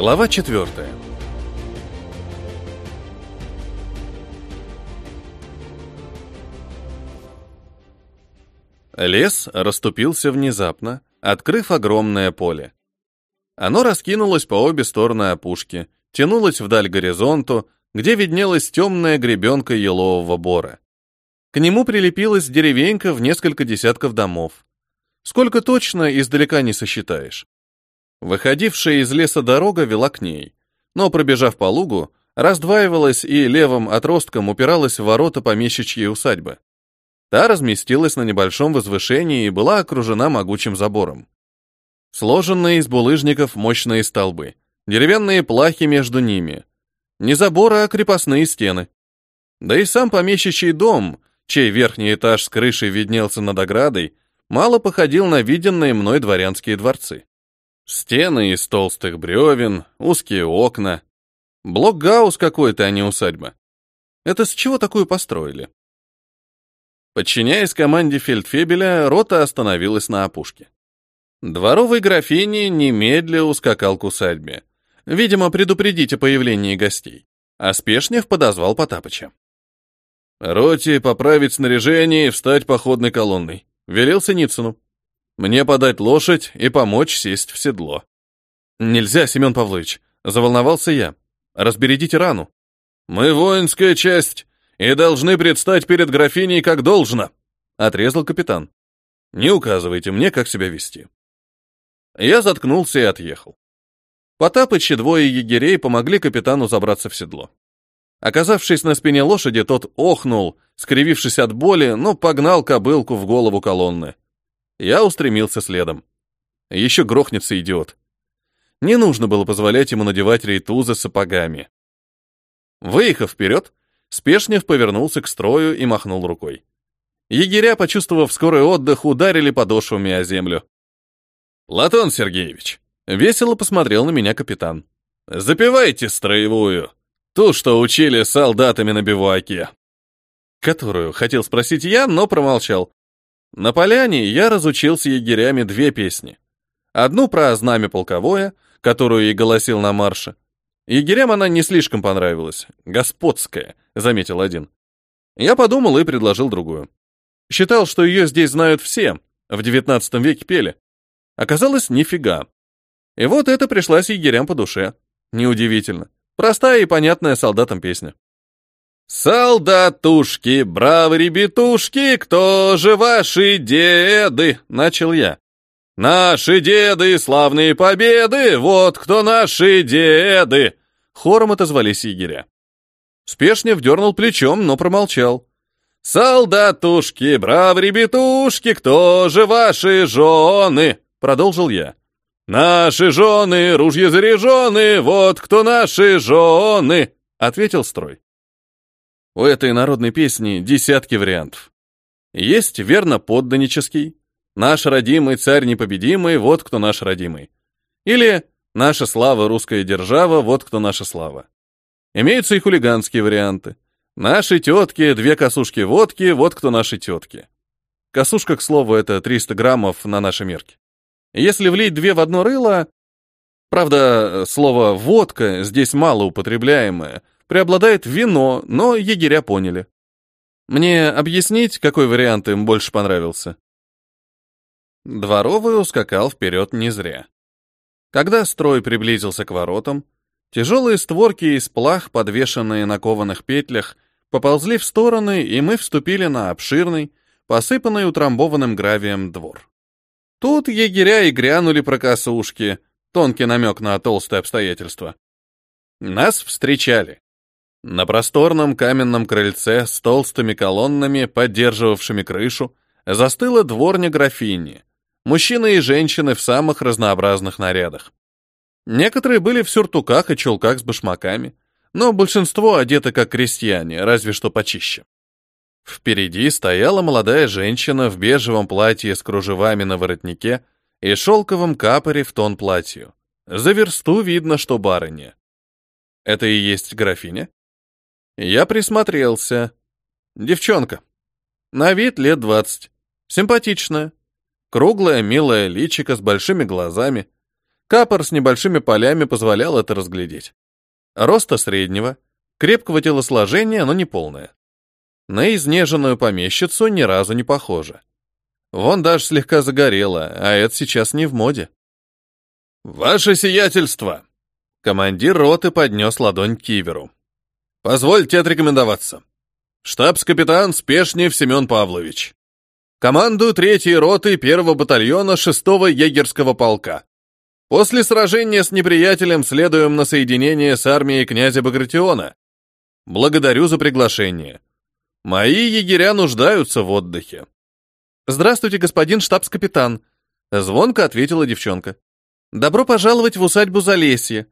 Глава четвертая. Лес расступился внезапно, открыв огромное поле. Оно раскинулось по обе стороны опушки, тянулось вдаль горизонту, где виднелась темная гребенка елового бора. К нему прилепилась деревенька в несколько десятков домов. Сколько точно, издалека не сосчитаешь. Выходившая из леса дорога вела к ней, но, пробежав по лугу, раздваивалась и левым отростком упиралась в ворота помещичьей усадьбы. Та разместилась на небольшом возвышении и была окружена могучим забором. Сложенные из булыжников мощные столбы, деревянные плахи между ними. Не заборы, а крепостные стены. Да и сам помещичий дом, чей верхний этаж с крышей виднелся над оградой, мало походил на виденные мной дворянские дворцы. Стены из толстых бревен, узкие окна. Блокгаус какой-то, а не усадьба. Это с чего такую построили? Подчиняясь команде фельдфебеля, рота остановилась на опушке. Дворовый графини немедля ускакал к усадьбе. Видимо, предупредить о появлении гостей. А Спешнев подозвал Потапыча. «Роте поправить снаряжение и встать походной колонной», — велел Синицыну. «Мне подать лошадь и помочь сесть в седло». «Нельзя, Семен Павлович», — заволновался я. «Разбередите рану». «Мы воинская часть и должны предстать перед графиней как должно», — отрезал капитан. «Не указывайте мне, как себя вести». Я заткнулся и отъехал. Потапыч и двое егерей помогли капитану забраться в седло. Оказавшись на спине лошади, тот охнул, скривившись от боли, но погнал кобылку в голову колонны. Я устремился следом. Еще грохнется идиот. Не нужно было позволять ему надевать рейтузы сапогами. Выехав вперед, Спешнев повернулся к строю и махнул рукой. Егеря, почувствовав скорый отдых, ударили подошвами о землю. «Латон Сергеевич!» — весело посмотрел на меня капитан. «Запивайте строевую, ту, что учили солдатами на бивуаке». Которую хотел спросить я, но промолчал. На поляне я разучился егерями две песни. Одну про знамя полковое, которую и голосил на марше. Егерям она не слишком понравилась. Господская, заметил один. Я подумал и предложил другую. Считал, что ее здесь знают все, в девятнадцатом веке пели. Оказалось, нифига. И вот это пришлась егерям по душе. Неудивительно. Простая и понятная солдатам песня. «Солдатушки, бравы ребятушки, кто же ваши деды?» — начал я. «Наши деды, славные победы, вот кто наши деды!» Хором отозвались егеря. Спешнев дернул плечом, но промолчал. «Солдатушки, бравы ребятушки, кто же ваши жены?» Продолжил я. «Наши жены, ружья заряжены, вот кто наши жены!» Ответил строй. У этой народной песни десятки вариантов. Есть верно подданнический, наш родимый царь непобедимый, вот кто наш родимый. Или наша слава русская держава, вот кто наша слава. Имеются и хулиганские варианты. Наши тетки, две косушки водки, вот кто наши тетки. Косушка, к слову, это 300 граммов на наши мерки. Если влить две в одно рыло... Правда, слово «водка» здесь мало употребляемое, преобладает вино, но егеря поняли. Мне объяснить, какой вариант им больше понравился? Дворовый ускакал вперед не зря. Когда строй приблизился к воротам, тяжелые створки из плах, подвешенные на кованых петлях, поползли в стороны, и мы вступили на обширный, посыпанный утрамбованным гравием двор. Тут егеря и грянули про косушки, тонкий намек на толстые обстоятельства. Нас встречали. На просторном каменном крыльце с толстыми колоннами, поддерживавшими крышу, застыла дворня графини, мужчины и женщины в самых разнообразных нарядах. Некоторые были в сюртуках и чулках с башмаками, но большинство одеты как крестьяне, разве что почище. Впереди стояла молодая женщина в бежевом платье с кружевами на воротнике и шелковом капоре в тон платью. За версту видно, что барыня. Это и есть графиня? Я присмотрелся. Девчонка. На вид лет двадцать. Симпатичная. Круглая, милая личико с большими глазами. Капор с небольшими полями позволял это разглядеть. Роста среднего, крепкого телосложения, но не полное. На изнеженную помещицу ни разу не похоже. Вон даже слегка загорела, а это сейчас не в моде. «Ваше сиятельство!» Командир роты поднес ладонь к киверу. «Позвольте отрекомендоваться. Штабс-капитан Спешнев Семен Павлович. Командую третьей роты первого батальона шестого егерского полка. После сражения с неприятелем следуем на соединение с армией князя Багратиона. Благодарю за приглашение. Мои егеря нуждаются в отдыхе. Здравствуйте, господин штабс-капитан, звонко ответила девчонка. Добро пожаловать в усадьбу Залесье.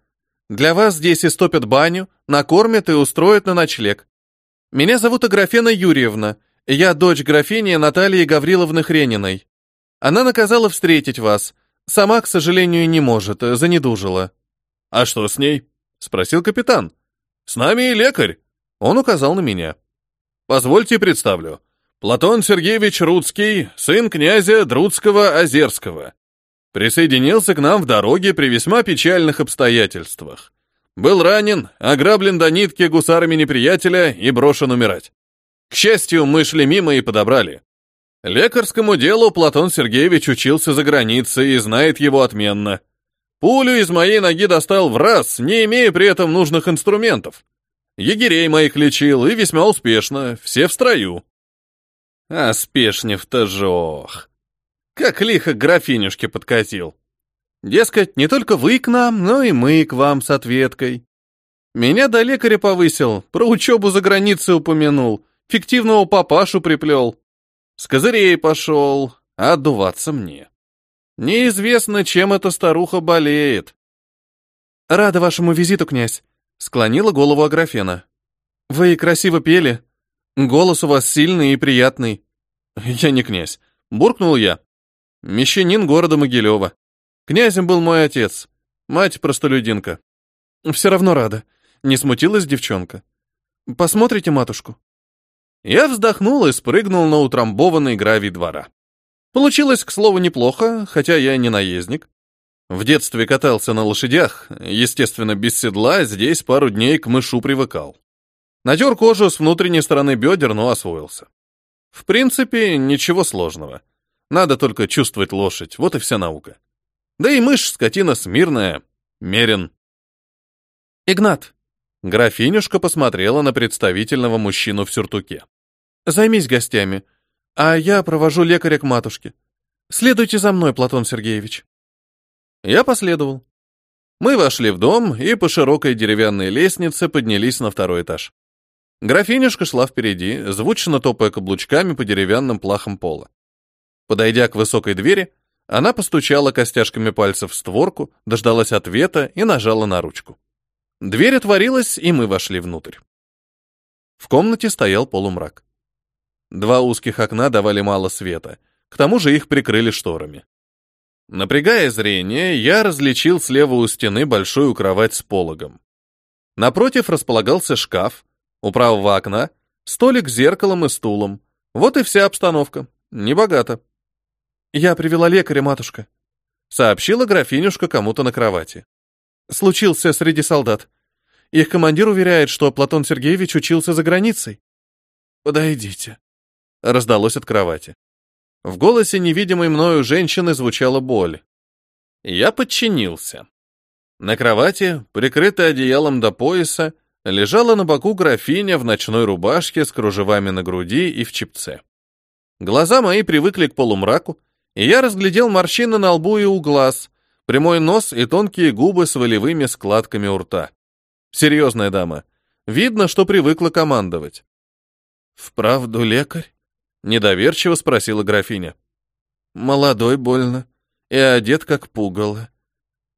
Для вас здесь истопят баню, накормят и устроят на ночлег. Меня зовут Аграфена Юрьевна. Я дочь графини Натальи Гавриловны Хрениной. Она наказала встретить вас. Сама, к сожалению, не может, занедужила. А что с ней? спросил капитан. С нами и лекарь. Он указал на меня. Позвольте представлю. Платон Сергеевич Рудский, сын князя Друдского-Озерского. Присоединился к нам в дороге при весьма печальных обстоятельствах. Был ранен, ограблен до нитки гусарами неприятеля и брошен умирать. К счастью, мы шли мимо и подобрали. Лекарскому делу Платон Сергеевич учился за границей и знает его отменно. Пулю из моей ноги достал в раз, не имея при этом нужных инструментов. Егерей моих лечил, и весьма успешно, все в строю. А Спешнев-то жох. Как лихо к графинюшке подкатил. Дескать, не только вы к нам, но и мы к вам с ответкой. Меня до лекаря повысил, про учебу за границей упомянул, фиктивного папашу приплел. С козырей пошел, а отдуваться мне. Неизвестно, чем эта старуха болеет. Рада вашему визиту, князь, склонила голову Аграфена. Вы красиво пели. Голос у вас сильный и приятный. Я не князь, буркнул я. Мещанин города Могилева. Князем был мой отец, мать простолюдинка. Все равно рада. Не смутилась девчонка. Посмотрите матушку. Я вздохнул и спрыгнул на утрамбованный гравий двора. Получилось, к слову, неплохо, хотя я не наездник. В детстве катался на лошадях, естественно, без седла, здесь пару дней к мышу привыкал. Натер кожу с внутренней стороны бедер, но освоился. В принципе, ничего сложного. Надо только чувствовать лошадь, вот и вся наука. Да и мышь, скотина смирная, мерен. Игнат. Графинюшка посмотрела на представительного мужчину в сюртуке. Займись гостями, а я провожу лекаря к матушке. Следуйте за мной, Платон Сергеевич. Я последовал. Мы вошли в дом и по широкой деревянной лестнице поднялись на второй этаж. Графинюшка шла впереди, звучно топая каблучками по деревянным плахам пола. Подойдя к высокой двери, она постучала костяшками пальцев в створку, дождалась ответа и нажала на ручку. Дверь отворилась, и мы вошли внутрь. В комнате стоял полумрак. Два узких окна давали мало света, к тому же их прикрыли шторами. Напрягая зрение, я различил слева у стены большую кровать с пологом. Напротив располагался шкаф, у правого окна столик с зеркалом и стулом. Вот и вся обстановка. Небогато. «Я привела лекаря, матушка», — сообщила графинюшка кому-то на кровати. «Случился среди солдат. Их командир уверяет, что Платон Сергеевич учился за границей». «Подойдите», — раздалось от кровати. В голосе невидимой мною женщины звучала боль. Я подчинился. На кровати, прикрытая одеялом до пояса, лежала на боку графиня в ночной рубашке с кружевами на груди и в чепце. Глаза мои привыкли к полумраку, и я разглядел морщины на лбу и у глаз, прямой нос и тонкие губы с волевыми складками у рта. Серьезная дама. Видно, что привыкла командовать. «Вправду лекарь?» — недоверчиво спросила графиня. «Молодой больно и одет как пугало.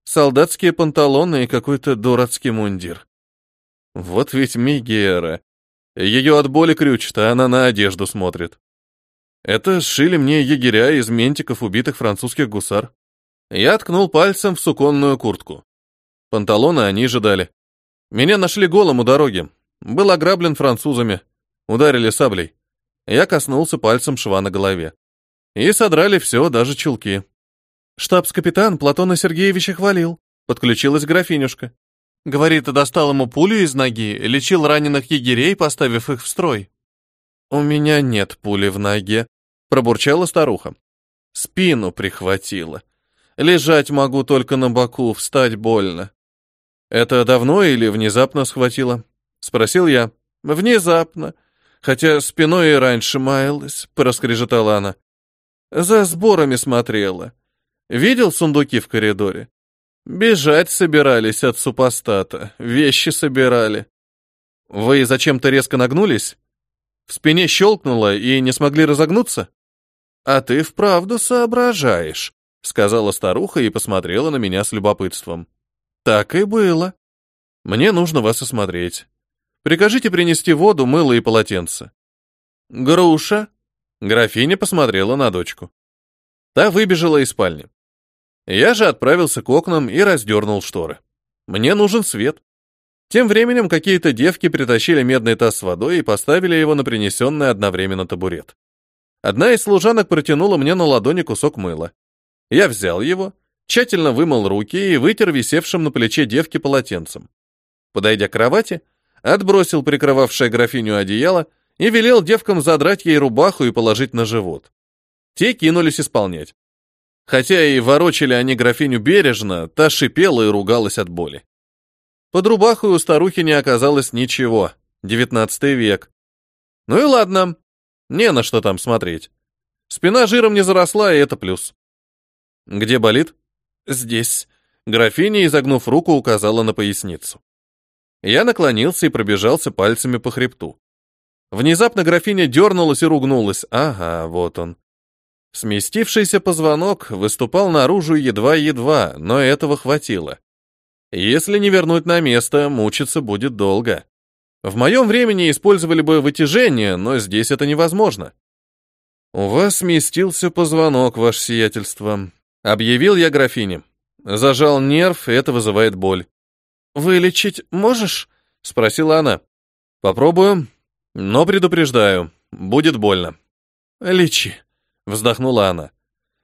Солдатские панталоны и какой-то дурацкий мундир. Вот ведь Мигера. Ее от боли крючит, а она на одежду смотрит. Это сшили мне егеря из ментиков убитых французских гусар. Я ткнул пальцем в суконную куртку. Панталоны они же дали. Меня нашли голым у дороги. Был ограблен французами. Ударили саблей. Я коснулся пальцем шва на голове. И содрали все, даже чулки. Штабс-капитан Платона Сергеевича хвалил. Подключилась графинюшка. Говорит, достал ему пулю из ноги, лечил раненых егерей, поставив их в строй. «У меня нет пули в ноге», — пробурчала старуха. «Спину прихватило. Лежать могу только на боку, встать больно». «Это давно или внезапно схватило?» — спросил я. «Внезапно. Хотя спиной и раньше маялась», — проскрежетала она. «За сборами смотрела. Видел сундуки в коридоре? Бежать собирались от супостата, вещи собирали. Вы зачем-то резко нагнулись? В спине щелкнуло и не смогли разогнуться? А ты вправду соображаешь, сказала старуха и посмотрела на меня с любопытством. Так и было. Мне нужно вас осмотреть. Прикажите принести воду, мыло и полотенце. Груша. Графиня посмотрела на дочку. Та выбежала из спальни. Я же отправился к окнам и раздернул шторы. Мне нужен свет. Тем временем какие-то девки притащили медный таз с водой и поставили его на принесенный одновременно табурет. Одна из служанок протянула мне на ладони кусок мыла. Я взял его, тщательно вымыл руки и вытер висевшим на плече девки полотенцем. Подойдя к кровати, отбросил прикрывавшее графиню одеяло и велел девкам задрать ей рубаху и положить на живот. Те кинулись исполнять. Хотя и ворочали они графиню бережно, та шипела и ругалась от боли. Под рубахой у старухи не оказалось ничего. Девятнадцатый век. Ну и ладно. Не на что там смотреть. Спина жиром не заросла, и это плюс. Где болит? Здесь. Графиня, изогнув руку, указала на поясницу. Я наклонился и пробежался пальцами по хребту. Внезапно графиня дернулась и ругнулась. Ага, вот он. Сместившийся позвонок выступал наружу едва-едва, но этого хватило. Если не вернуть на место, мучиться будет долго. В моем времени использовали бы вытяжение, но здесь это невозможно. «У вас сместился позвонок, ваше сиятельство», — объявил я графине. Зажал нерв, и это вызывает боль. «Вылечить можешь?» — спросила она. «Попробую, но предупреждаю, будет больно». «Лечи», Вздохнула она.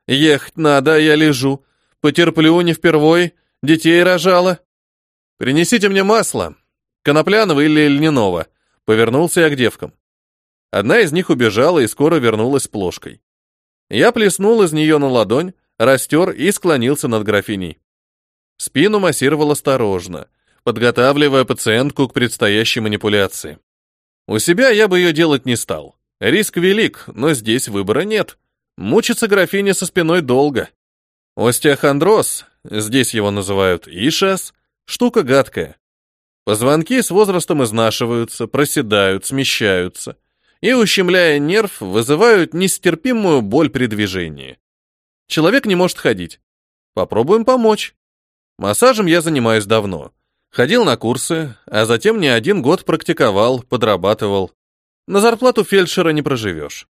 Ехать надо, а я лежу. Потерплю не впервой. Детей рожала. Принесите мне масло. Конопляного или льняного. Повернулся я к девкам. Одна из них убежала и скоро вернулась с плошкой. Я плеснул из нее на ладонь, растер и склонился над графиней. Спину массировал осторожно, подготавливая пациентку к предстоящей манипуляции. У себя я бы ее делать не стал. Риск велик, но здесь выбора нет. Мучится графиня со спиной долго. Остеохондроз, здесь его называют ишас, штука гадкая. Позвонки с возрастом изнашиваются, проседают, смещаются и, ущемляя нерв, вызывают нестерпимую боль при движении. Человек не может ходить. Попробуем помочь. Массажем я занимаюсь давно. Ходил на курсы, а затем не один год практиковал, подрабатывал. На зарплату фельдшера не проживешь.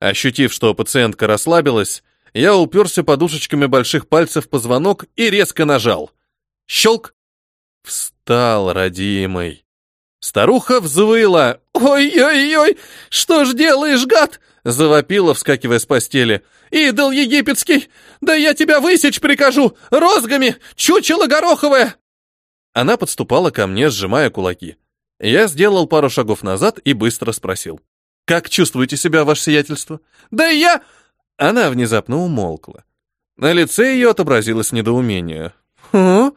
Ощутив, что пациентка расслабилась, я уперся подушечками больших пальцев в позвонок и резко нажал. Щелк! Встал, родимый. Старуха взвыла. «Ой-ой-ой! Что ж делаешь, гад?» Завопила, вскакивая с постели. «Идол египетский! Да я тебя высечь прикажу! Розгами! Чучело гороховое!» Она подступала ко мне, сжимая кулаки. Я сделал пару шагов назад и быстро спросил. Как чувствуете себя, ваше сиятельство? Да я... Она внезапно умолкла. На лице ее отобразилось недоумение. «А?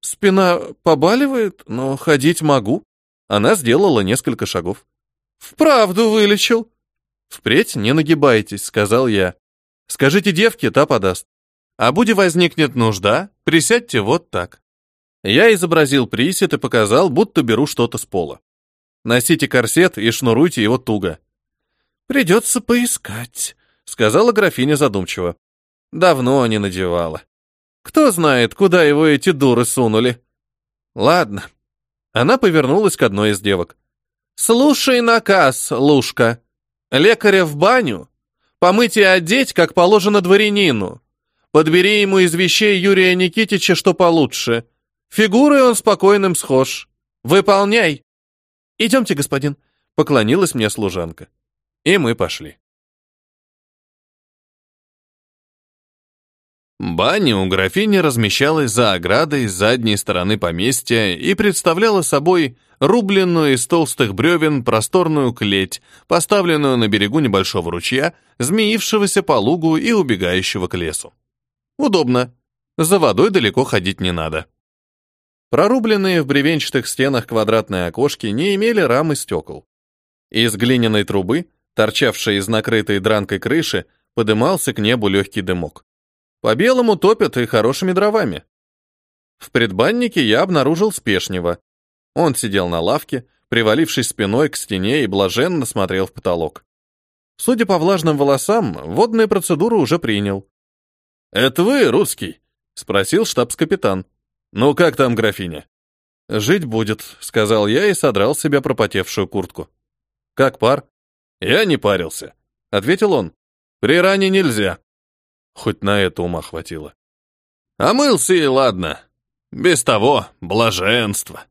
Спина побаливает, но ходить могу». Она сделала несколько шагов. «Вправду вылечил?» «Впредь не нагибайтесь», — сказал я. «Скажите девке, та подаст. А буде возникнет нужда, присядьте вот так». Я изобразил присед и показал, будто беру что-то с пола. Носите корсет и шнуруйте его туго. Придется поискать, сказала графиня задумчиво. Давно не надевала. Кто знает, куда его эти дуры сунули. Ладно. Она повернулась к одной из девок. Слушай наказ, Лушка. Лекаря в баню. Помыть и одеть, как положено дворянину. Подбери ему из вещей Юрия Никитича что получше. Фигурой он спокойным схож. Выполняй. «Идемте, господин», — поклонилась мне служанка. И мы пошли. Баня у графини размещалась за оградой с задней стороны поместья и представляла собой рубленную из толстых бревен просторную клеть, поставленную на берегу небольшого ручья, змеившегося по лугу и убегающего к лесу. Удобно. За водой далеко ходить не надо. Прорубленные в бревенчатых стенах квадратные окошки не имели рамы стекол. Из глиняной трубы, торчавшей из накрытой дранкой крыши, подымался к небу легкий дымок. По белому топят и хорошими дровами. В предбаннике я обнаружил спешнего. Он сидел на лавке, привалившись спиной к стене и блаженно смотрел в потолок. Судя по влажным волосам, водные процедуры уже принял. «Это вы, русский?» — спросил штабс-капитан. «Ну как там, графиня?» «Жить будет», — сказал я и содрал с себя пропотевшую куртку. «Как пар?» «Я не парился», — ответил он. «При ране нельзя». Хоть на это ума хватило. А и ладно. Без того, блаженство.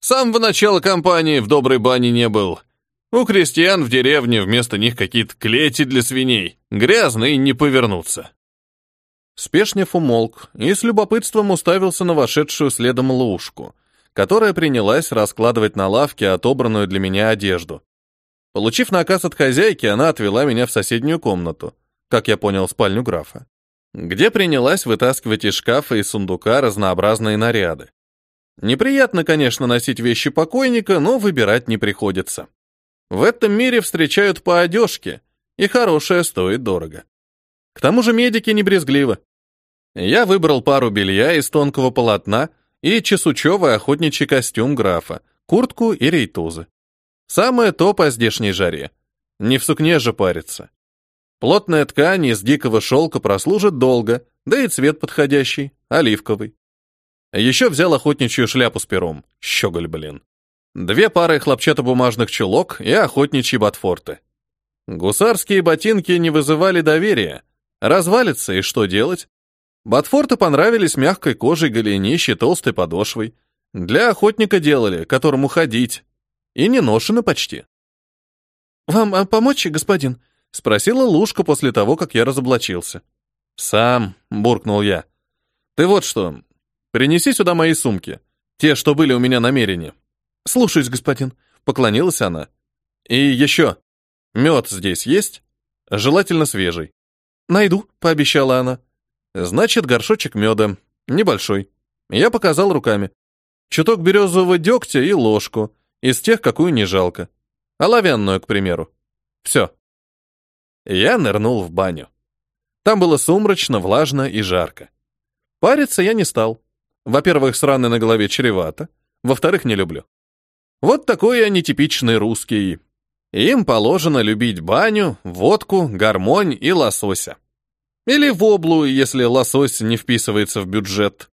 С самого начала кампании в доброй бане не был. У крестьян в деревне вместо них какие-то клети для свиней. Грязные не повернуться. Спешнев умолк и с любопытством уставился на вошедшую следом лужку, которая принялась раскладывать на лавке отобранную для меня одежду. Получив наказ от хозяйки, она отвела меня в соседнюю комнату как я понял, спальню графа, где принялась вытаскивать из шкафа и сундука разнообразные наряды. Неприятно, конечно, носить вещи покойника, но выбирать не приходится. В этом мире встречают по одежке, и хорошее стоит дорого. К тому же медики не брезгливы. Я выбрал пару белья из тонкого полотна и чесучевый охотничий костюм графа, куртку и рейтузы. Самое то по здешней жаре. Не в сукне же париться. Плотная ткань из дикого шелка прослужит долго, да и цвет подходящий, оливковый. Еще взял охотничью шляпу с пером. Щеголь, блин. Две пары хлопчатобумажных чулок и охотничьи ботфорты. Гусарские ботинки не вызывали доверия. Развалится, и что делать? Ботфорты понравились мягкой кожей голенищи толстой подошвой. Для охотника делали, которому ходить. И не ношены почти. «Вам а, помочь, господин?» Спросила Лушка после того, как я разоблачился. «Сам», — буркнул я. «Ты вот что, принеси сюда мои сумки, те, что были у меня намерения». «Слушаюсь, господин», — поклонилась она. «И еще, мед здесь есть? Желательно свежий». «Найду», — пообещала она. «Значит, горшочек меда, небольшой». Я показал руками. Чуток березового дегтя и ложку, из тех, какую не жалко. Оловянную, к примеру. Все. Я нырнул в баню. Там было сумрачно, влажно и жарко. Париться я не стал. Во-первых, сраны на голове чревато. Во-вторых, не люблю. Вот такой я нетипичный русский. Им положено любить баню, водку, гармонь и лосося. Или воблу, если лосось не вписывается в бюджет.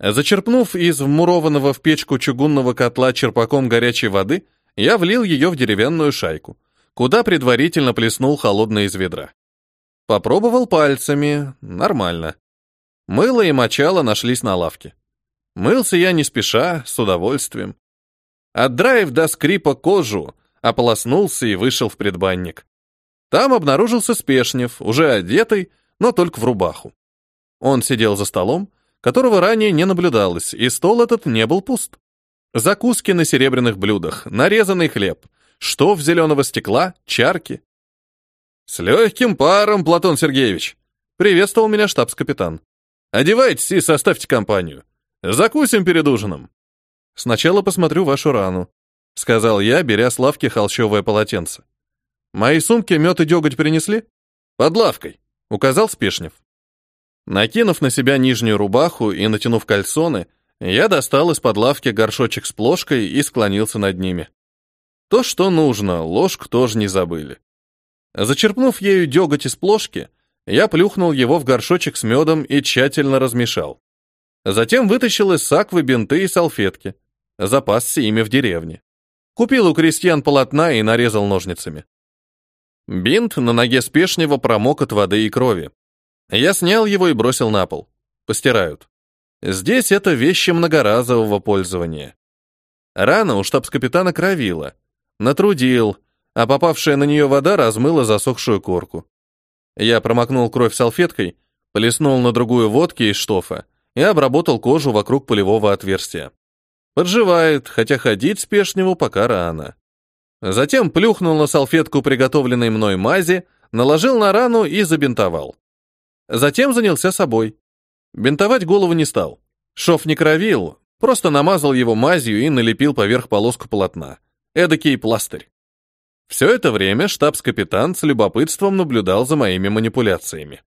Зачерпнув из вмурованного в печку чугунного котла черпаком горячей воды, я влил ее в деревянную шайку куда предварительно плеснул холодное из ведра. Попробовал пальцами, нормально. Мыло и мочало нашлись на лавке. Мылся я не спеша, с удовольствием. Отдраив до скрипа кожу, ополоснулся и вышел в предбанник. Там обнаружился Спешнев, уже одетый, но только в рубаху. Он сидел за столом, которого ранее не наблюдалось, и стол этот не был пуст. Закуски на серебряных блюдах, нарезанный хлеб, что в зеленого стекла, чарки. С легким паром, Платон Сергеевич. Приветствовал меня штабс-капитан. Одевайтесь и составьте компанию. Закусим перед ужином. Сначала посмотрю вашу рану, сказал я, беря с лавки холщовое полотенце. Мои сумки мед и деготь принесли? Под лавкой, указал Спешнев. Накинув на себя нижнюю рубаху и натянув кальсоны, я достал из-под лавки горшочек с плошкой и склонился над ними. То, что нужно, ложку тоже не забыли. Зачерпнув ею деготь из плошки, я плюхнул его в горшочек с медом и тщательно размешал. Затем вытащил из саквы бинты и салфетки. Запасся ими в деревне. Купил у крестьян полотна и нарезал ножницами. Бинт на ноге спешнего промок от воды и крови. Я снял его и бросил на пол. Постирают. Здесь это вещи многоразового пользования. Рана у штабс-капитана кровила, Натрудил, а попавшая на нее вода размыла засохшую корку. Я промокнул кровь салфеткой, Плеснул на другую водки из штофа и обработал кожу вокруг пулевого отверстия. Подживает, хотя ходить спешневу пока рано. Затем плюхнул на салфетку приготовленной мной мази, наложил на рану и забинтовал. Затем занялся собой. Бинтовать голову не стал. Шов не кровил, просто намазал его мазью и налепил поверх полоску полотна. Эдакий пластырь. Все это время штабс-капитан с любопытством наблюдал за моими манипуляциями.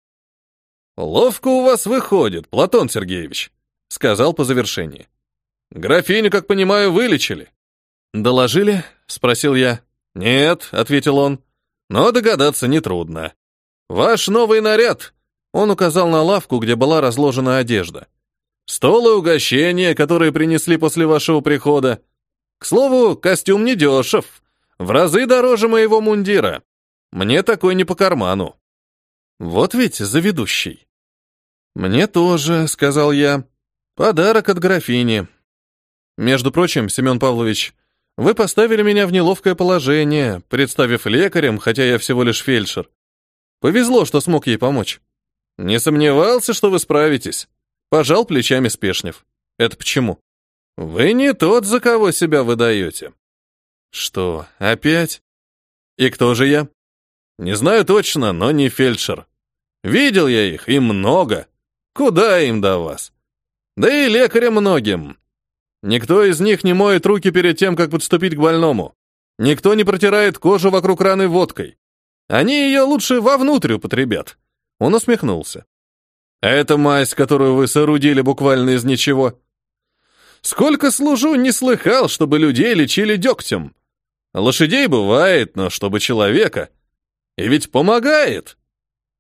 «Ловко у вас выходит, Платон Сергеевич», — сказал по завершении. «Графиню, как понимаю, вылечили». «Доложили?» — спросил я. «Нет», — ответил он, — «но догадаться нетрудно. Ваш новый наряд», — он указал на лавку, где была разложена одежда. «Стол и угощения, которые принесли после вашего прихода. К слову, костюм недешев, в разы дороже моего мундира. Мне такой не по карману». Вот ведь заведущий. «Мне тоже», — сказал я. «Подарок от графини». Между прочим, Семен Павлович, вы поставили меня в неловкое положение, представив лекарем, хотя я всего лишь фельдшер. Повезло, что смог ей помочь. Не сомневался, что вы справитесь. Пожал плечами Спешнев. Это почему? Вы не тот, за кого себя выдаете. Что, опять? И кто же я? Не знаю точно, но не фельдшер. Видел я их, и много. Куда им до вас? Да и лекаря многим. Никто из них не моет руки перед тем, как подступить к больному. Никто не протирает кожу вокруг раны водкой. Они ее лучше вовнутрь употребят. Он усмехнулся. Это мазь, которую вы соорудили буквально из ничего. Сколько служу, не слыхал, чтобы людей лечили дегтем. Лошадей бывает, но чтобы человека. И ведь помогает.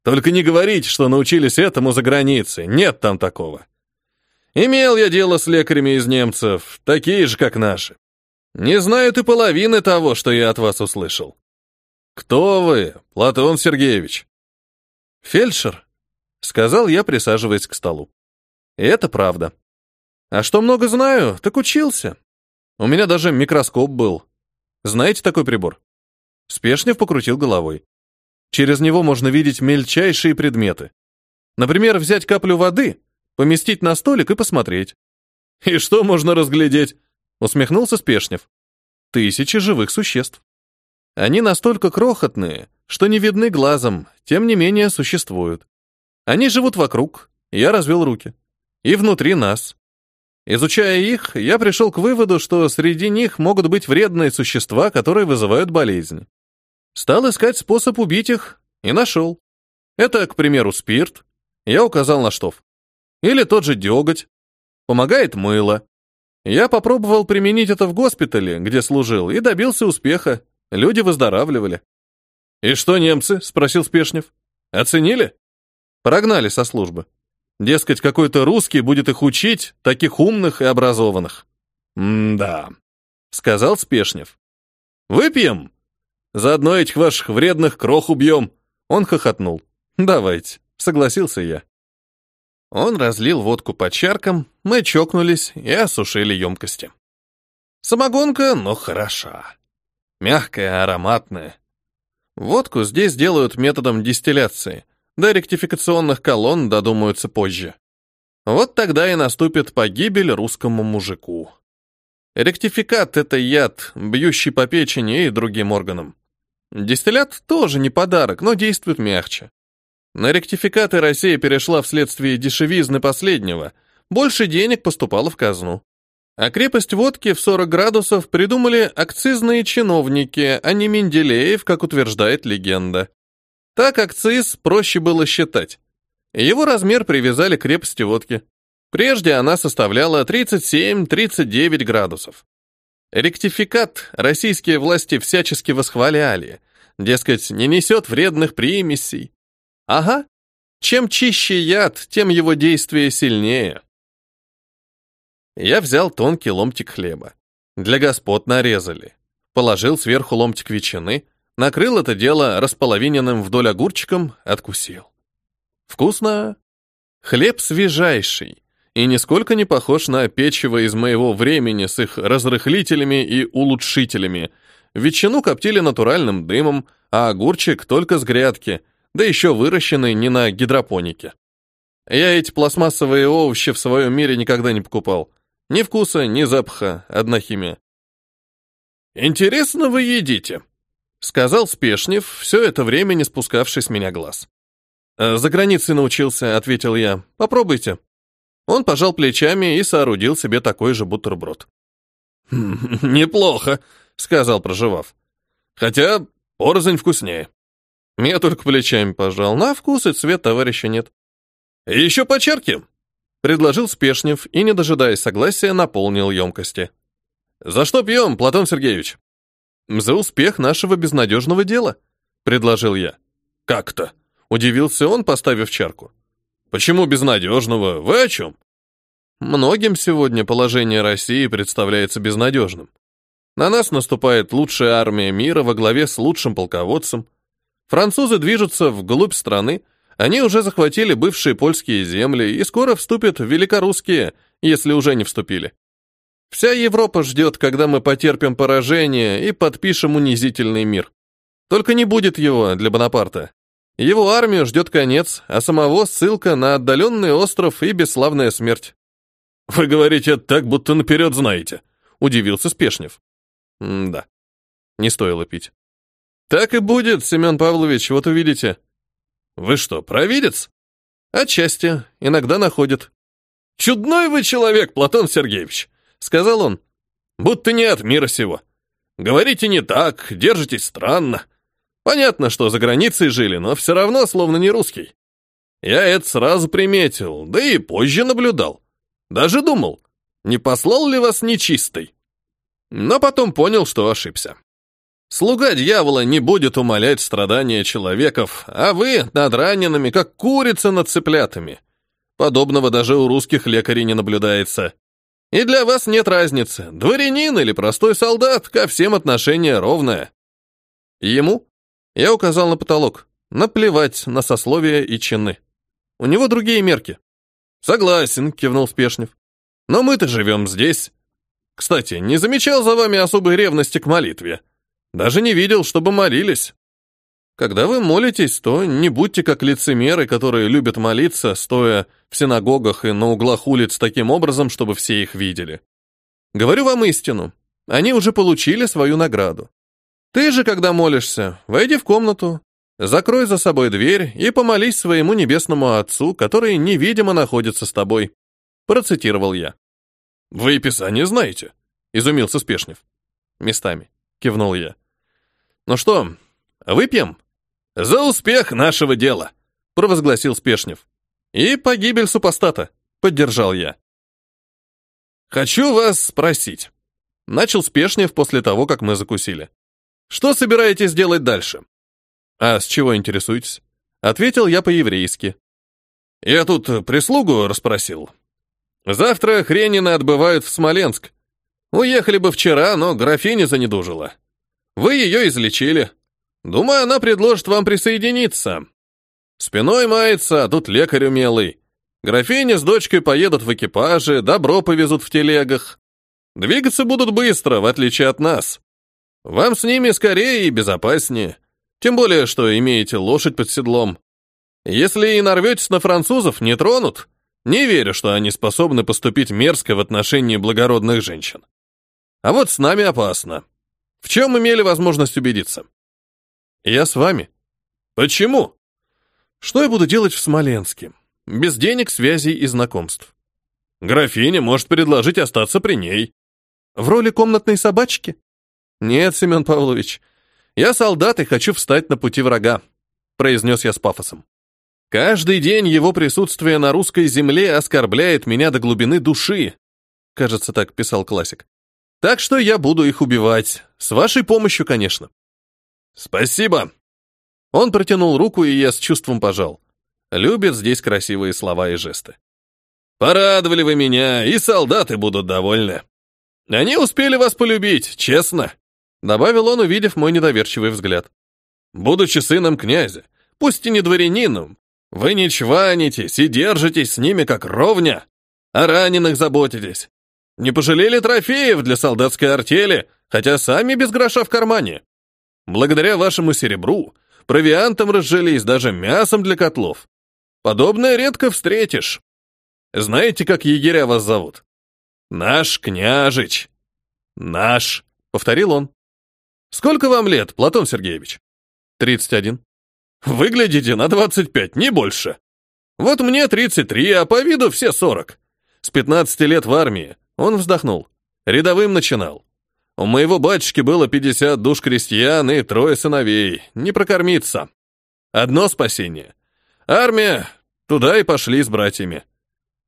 Только не говорите, что научились этому за границей. Нет там такого. Имел я дело с лекарями из немцев, такие же, как наши. Не знают и половины того, что я от вас услышал. Кто вы, Платон Сергеевич? Фельдшер, сказал я, присаживаясь к столу. Это правда. А что много знаю, так учился. У меня даже микроскоп был. Знаете такой прибор? Спешнев покрутил головой. Через него можно видеть мельчайшие предметы. Например, взять каплю воды Поместить на столик и посмотреть. И что можно разглядеть? Усмехнулся Спешнев. Тысячи живых существ. Они настолько крохотные, что не видны глазом, тем не менее существуют. Они живут вокруг, я развел руки. И внутри нас. Изучая их, я пришел к выводу, что среди них могут быть вредные существа, которые вызывают болезнь. Стал искать способ убить их и нашел. Это, к примеру, спирт. Я указал на штоф. Или тот же деготь. Помогает мыло. Я попробовал применить это в госпитале, где служил, и добился успеха. Люди выздоравливали. «И что немцы?» — спросил Спешнев. «Оценили?» Прогнали со службы. Дескать, какой-то русский будет их учить, таких умных и образованных. «М-да», — сказал Спешнев. «Выпьем? Заодно этих ваших вредных крох убьем». Он хохотнул. «Давайте», — согласился я. Он разлил водку по чаркам, мы чокнулись и осушили емкости. Самогонка, но хороша. Мягкая, ароматная. Водку здесь делают методом дистилляции. До ректификационных колонн додумаются позже. Вот тогда и наступит погибель русскому мужику. Ректификат — это яд, бьющий по печени и другим органам. Дистиллят тоже не подарок, но действует мягче. На ректификаты Россия перешла вследствие дешевизны последнего. Больше денег поступало в казну. А крепость водки в 40 градусов придумали акцизные чиновники, а не Менделеев, как утверждает легенда. Так акциз проще было считать. Его размер привязали к крепости водки. Прежде она составляла 37-39 градусов. Ректификат российские власти всячески восхваляли. Дескать, не несет вредных примесей, Ага. Чем чище яд, тем его действие сильнее. Я взял тонкий ломтик хлеба. Для господ нарезали. Положил сверху ломтик ветчины, накрыл это дело располовиненным вдоль огурчиком, откусил. Вкусно. Хлеб свежайший и нисколько не похож на печево из моего времени с их разрыхлителями и улучшителями. Ветчину коптили натуральным дымом, а огурчик только с грядки — да еще выращенный не на гидропонике. Я эти пластмассовые овощи в своем мире никогда не покупал. Ни вкуса, ни запаха, одна химия. «Интересно вы едите», — сказал Спешнев, все это время не спускавший с меня глаз. «Э, «За границей научился», — ответил я. «Попробуйте». Он пожал плечами и соорудил себе такой же бутерброд. «Хм, «Неплохо», — сказал, проживав. «Хотя порознь вкуснее». Я только плечами пожал. На вкус и цвет товарища нет. «Еще по чарке?» — предложил Спешнев и, не дожидаясь согласия, наполнил емкости. «За что пьем, Платон Сергеевич?» «За успех нашего безнадежного дела», — предложил я. «Как-то?» — удивился он, поставив чарку. «Почему безнадежного? Вы о чем?» «Многим сегодня положение России представляется безнадежным. На нас наступает лучшая армия мира во главе с лучшим полководцем. Французы движутся вглубь страны, они уже захватили бывшие польские земли и скоро вступят в великорусские, если уже не вступили. Вся Европа ждет, когда мы потерпим поражение и подпишем унизительный мир. Только не будет его для Бонапарта. Его армию ждет конец, а самого ссылка на отдаленный остров и бесславная смерть. «Вы говорите так, будто наперед знаете», — удивился Спешнев. «Да, не стоило пить». «Так и будет, Семен Павлович, вот увидите». «Вы что, провидец?» «Отчасти, иногда находит». «Чудной вы человек, Платон Сергеевич», — сказал он. «Будто не от мира сего. Говорите не так, держитесь странно. Понятно, что за границей жили, но все равно словно не русский. Я это сразу приметил, да и позже наблюдал. Даже думал, не послал ли вас нечистый. Но потом понял, что ошибся. Слуга дьявола не будет умолять страдания человеков, а вы над ранеными, как курица над цыплятами. Подобного даже у русских лекарей не наблюдается. И для вас нет разницы, дворянин или простой солдат, ко всем отношение ровное. Ему я указал на потолок. Наплевать на сословия и чины. У него другие мерки. Согласен, кивнул Спешнев. Но мы-то живем здесь. Кстати, не замечал за вами особой ревности к молитве. Даже не видел, чтобы молились. Когда вы молитесь, то не будьте как лицемеры, которые любят молиться, стоя в синагогах и на углах улиц таким образом, чтобы все их видели. Говорю вам истину. Они уже получили свою награду. Ты же, когда молишься, войди в комнату, закрой за собой дверь и помолись своему небесному Отцу, который невидимо находится с тобой. Процитировал я. Вы Писание знаете, изумился Спешнев. Местами, кивнул я. Ну что, выпьем? За успех нашего дела, провозгласил Спешнев. И погибель супостата, поддержал я. Хочу вас спросить. Начал Спешнев после того, как мы закусили. Что собираетесь делать дальше? А с чего интересуетесь? Ответил я по-еврейски. Я тут прислугу расспросил. Завтра Хренина отбывают в Смоленск. Уехали бы вчера, но графиня занедужила. Вы ее излечили. Думаю, она предложит вам присоединиться. Спиной мается, а тут лекарь умелый. Графиня с дочкой поедут в экипаже, добро повезут в телегах. Двигаться будут быстро, в отличие от нас. Вам с ними скорее и безопаснее. Тем более, что имеете лошадь под седлом. Если и нарветесь на французов, не тронут. Не верю, что они способны поступить мерзко в отношении благородных женщин. А вот с нами опасно. В чем имели возможность убедиться? Я с вами. Почему? Что я буду делать в Смоленске? Без денег, связей и знакомств. Графиня может предложить остаться при ней. В роли комнатной собачки? «Нет, Семен Павлович, я солдат и хочу встать на пути врага», произнес я с пафосом. «Каждый день его присутствие на русской земле оскорбляет меня до глубины души», кажется, так писал классик. «Так что я буду их убивать, с вашей помощью, конечно». «Спасибо!» Он протянул руку, и я с чувством пожал. Любят здесь красивые слова и жесты. «Порадовали вы меня, и солдаты будут довольны. Они успели вас полюбить, честно. Добавил он, увидев мой недоверчивый взгляд. Будучи сыном князя, пусть и не дворянином, вы не чванитесь и держитесь с ними как ровня, о раненых заботитесь. Не пожалели трофеев для солдатской артели, хотя сами без гроша в кармане. Благодаря вашему серебру провиантом разжились, даже мясом для котлов. Подобное редко встретишь. Знаете, как егеря вас зовут? Наш княжич. Наш, повторил он. Сколько вам лет, Платон Сергеевич? Тридцать один. Выглядите на двадцать пять, не больше. Вот мне тридцать три, а по виду все сорок. С пятнадцати лет в армии. Он вздохнул. Рядовым начинал. У моего батюшки было пятьдесят душ крестьян и трое сыновей. Не прокормиться. Одно спасение. Армия. Туда и пошли с братьями.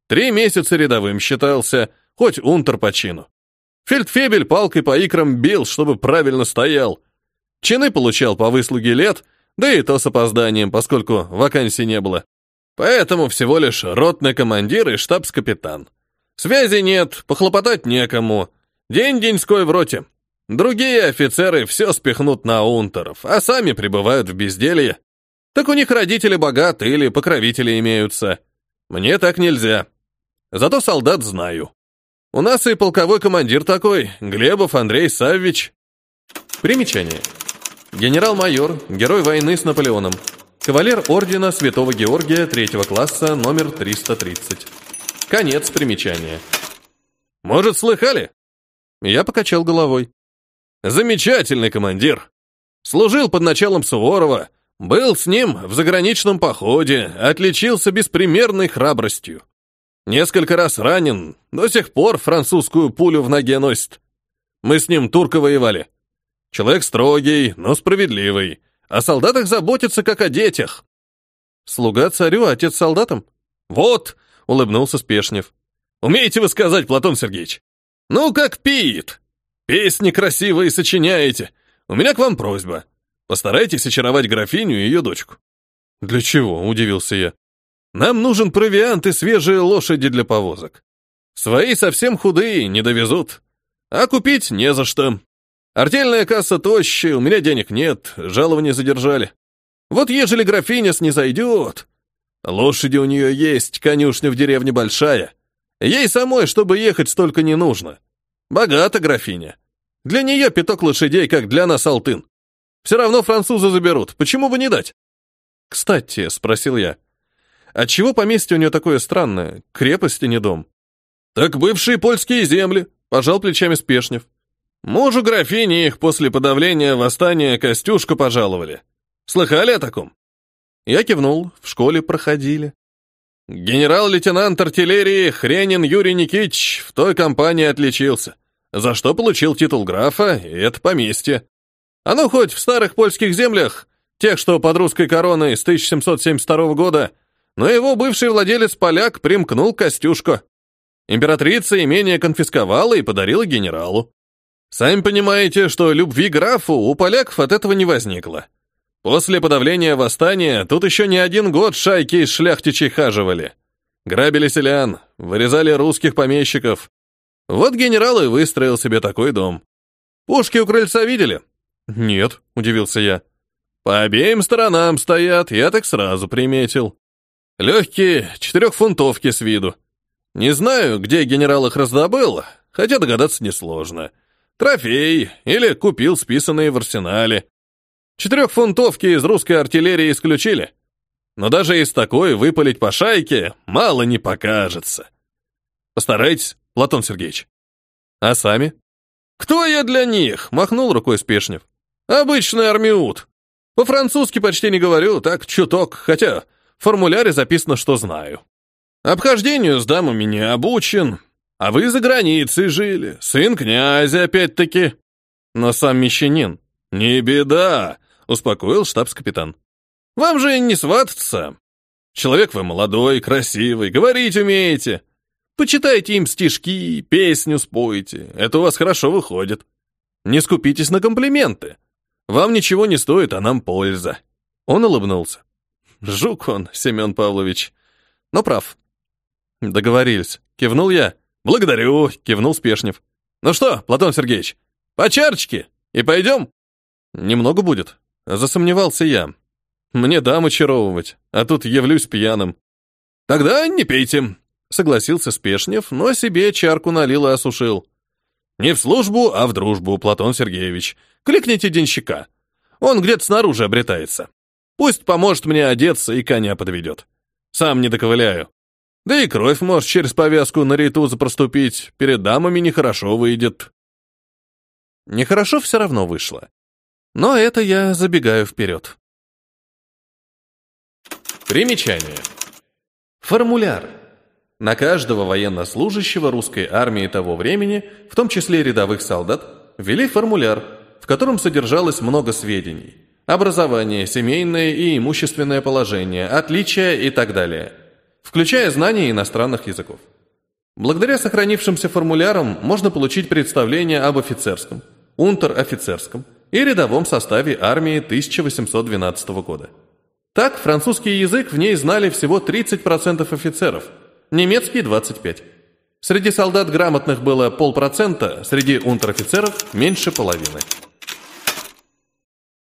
Три месяца рядовым считался, хоть унтер по чину. Фельдфебель палкой по икрам бил, чтобы правильно стоял. Чины получал по выслуге лет, да и то с опозданием, поскольку вакансий не было. Поэтому всего лишь ротный командир и штабс-капитан. Связи нет, похлопотать некому. День-деньской в роте. Другие офицеры все спихнут на унтеров, а сами пребывают в безделье. Так у них родители богаты или покровители имеются. Мне так нельзя. Зато солдат знаю. У нас и полковой командир такой, Глебов Андрей Саввич. Примечание. Генерал-майор, герой войны с Наполеоном. Кавалер ордена Святого Георгия третьего класса, номер 330. Конец примечания. Может, слыхали? Я покачал головой. Замечательный командир. Служил под началом Суворова, был с ним в заграничном походе, отличился беспримерной храбростью. Несколько раз ранен, до сих пор французскую пулю в ноге носит. Мы с ним турка воевали. Человек строгий, но справедливый. О солдатах заботится, как о детях. Слуга царю, отец солдатам? Вот, улыбнулся Спешнев. Умеете вы сказать, Платон Сергеевич? Ну, как пиет. Песни красивые сочиняете. У меня к вам просьба. Постарайтесь очаровать графиню и ее дочку. Для чего? Удивился я. Нам нужен провиант и свежие лошади для повозок. Свои совсем худые, не довезут. А купить не за что. Артельная касса тощая, у меня денег нет, жалования задержали. Вот ежели графиня снизойдет... Лошади у нее есть, конюшня в деревне большая. Ей самой, чтобы ехать, столько не нужно. Богата графиня. Для нее пяток лошадей, как для нас алтын. Все равно французы заберут, почему бы не дать? Кстати, спросил я, Отчего поместье у нее такое странное? Крепость, а не дом. Так бывшие польские земли, пожал плечами Спешнев. Мужу графини их после подавления восстания Костюшку пожаловали. Слыхали о таком? Я кивнул, в школе проходили. Генерал-лейтенант артиллерии Хренин Юрий Никитич в той кампании отличился, за что получил титул графа, и это поместье. Оно хоть в старых польских землях, тех, что под русской короной с 1772 года, но его бывший владелец поляк примкнул Костюшко. Императрица имение конфисковала и подарила генералу. Сами понимаете, что любви графу у поляков от этого не возникло. После подавления восстания тут еще не один год шайки из шляхтичей хаживали. Грабили селян, вырезали русских помещиков. Вот генерал и выстроил себе такой дом. Пушки у крыльца видели? Нет, удивился я. По обеим сторонам стоят, я так сразу приметил. Легкие, четырехфунтовки с виду. Не знаю, где генерал их раздобыл, хотя догадаться несложно. Трофей или купил списанные в арсенале. Четырехфунтовки из русской артиллерии исключили. Но даже из такой выпалить по шайке мало не покажется. Постарайтесь, Платон Сергеевич. А сами? Кто я для них? Махнул рукой Спешнев. Обычный армиут. По-французски почти не говорю, так чуток, хотя в формуляре записано, что знаю. Обхождению с дамами не обучен. А вы за границей жили, сын князя опять-таки. Но сам мещанин. Не беда, успокоил штабс-капитан. Вам же не свататься. Человек вы молодой, красивый, говорить умеете. Почитайте им стишки, песню спойте. Это у вас хорошо выходит. Не скупитесь на комплименты. Вам ничего не стоит, а нам польза. Он улыбнулся. Жук он, Семен Павлович. Но прав. Договорились. Кивнул я. Благодарю, кивнул Спешнев. Ну что, Платон Сергеевич, по чарочке и пойдем? Немного будет. Засомневался я. Мне дам очаровывать, а тут явлюсь пьяным. Тогда не пейте, согласился Спешнев, но себе чарку налил и осушил. Не в службу, а в дружбу, Платон Сергеевич. Кликните денщика. Он где-то снаружи обретается. Пусть поможет мне одеться и коня подведет. Сам не доковыляю. Да и кровь может через повязку на рейтуза проступить, перед дамами нехорошо выйдет. Нехорошо все равно вышло. Но это я забегаю вперед. Примечание. Формуляр. На каждого военнослужащего русской армии того времени, в том числе рядовых солдат, ввели формуляр, в котором содержалось много сведений. Образование, семейное и имущественное положение, отличия и так далее, включая знания иностранных языков. Благодаря сохранившимся формулярам можно получить представление об офицерском, унтер-офицерском и рядовом составе армии 1812 года. Так, французский язык в ней знали всего 30% офицеров, немецкий – 25%. Среди солдат грамотных было полпроцента, среди унтер-офицеров – меньше половины.